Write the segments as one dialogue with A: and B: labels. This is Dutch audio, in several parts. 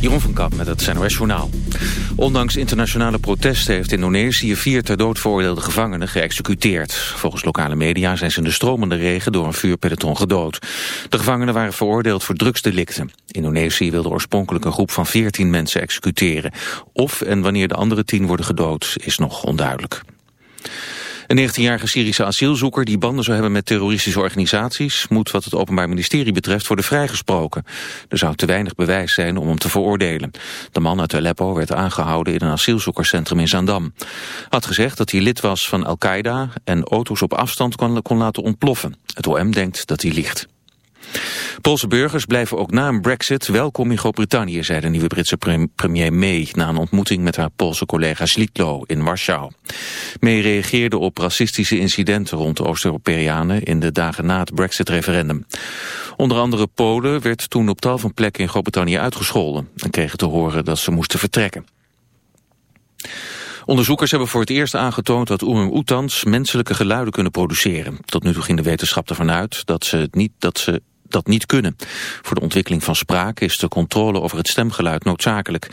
A: Jeroen van Kamp met het NOS Journaal. Ondanks internationale protesten heeft Indonesië vier ter dood veroordeelde gevangenen geëxecuteerd. Volgens lokale media zijn ze in de stromende regen door een vuurpeloton gedood. De gevangenen waren veroordeeld voor drugsdelicten. Indonesië wilde oorspronkelijk een groep van 14 mensen executeren. Of en wanneer de andere tien worden gedood is nog onduidelijk. Een 19-jarige Syrische asielzoeker die banden zou hebben met terroristische organisaties moet wat het Openbaar Ministerie betreft worden vrijgesproken. Er zou te weinig bewijs zijn om hem te veroordelen. De man uit Aleppo werd aangehouden in een asielzoekerscentrum in Zandam. Had gezegd dat hij lid was van Al-Qaeda en auto's op afstand kon, kon laten ontploffen. Het OM denkt dat hij liegt. Poolse burgers blijven ook na een brexit welkom in Groot-Brittannië, zei de nieuwe Britse premier May na een ontmoeting met haar Poolse collega Slitlo in Warschau. May reageerde op racistische incidenten rond Oost-Europeanen in de dagen na het brexit-referendum. Onder andere Polen werd toen op tal van plekken in Groot-Brittannië uitgescholden en kregen te horen dat ze moesten vertrekken. Onderzoekers hebben voor het eerst aangetoond dat orang-oetans menselijke geluiden kunnen produceren. Tot nu toe ging de wetenschap ervan uit dat ze, niet, dat ze dat niet kunnen. Voor de ontwikkeling van spraak is de controle over het stemgeluid noodzakelijk.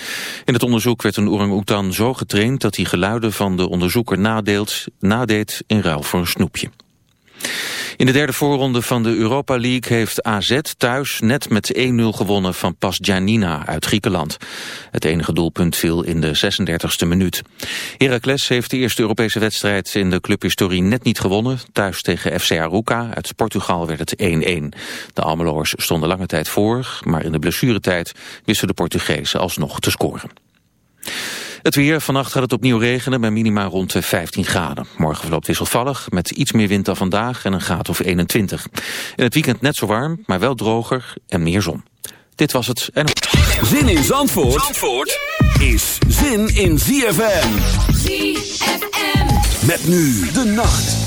A: In het onderzoek werd een orang-oetan zo getraind dat hij geluiden van de onderzoeker nadeelt, nadeed in ruil voor een snoepje. In de derde voorronde van de Europa League heeft AZ thuis net met 1-0 gewonnen van Pas Giannina uit Griekenland. Het enige doelpunt viel in de 36e minuut. Heracles heeft de eerste Europese wedstrijd in de clubhistorie net niet gewonnen. Thuis tegen FC Arouca uit Portugal werd het 1-1. De Almeloers stonden lange tijd voor, maar in de blessuretijd wisten de Portugezen alsnog te scoren. Het weer, vannacht gaat het opnieuw regenen bij minima rond de 15 graden. Morgen verloopt wisselvallig met iets meer wind dan vandaag en een graad of 21. In het weekend net zo warm, maar wel droger en meer zon. Dit was het. En...
B: Zin in Zandvoort, Zandvoort is zin in ZFM. ZFM. Met nu de nacht.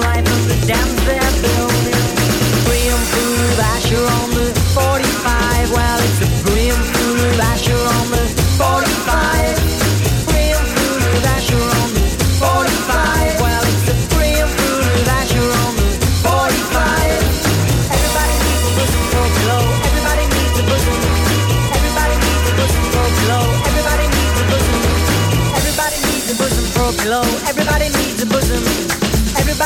C: life of the damn thing.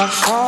D: I fall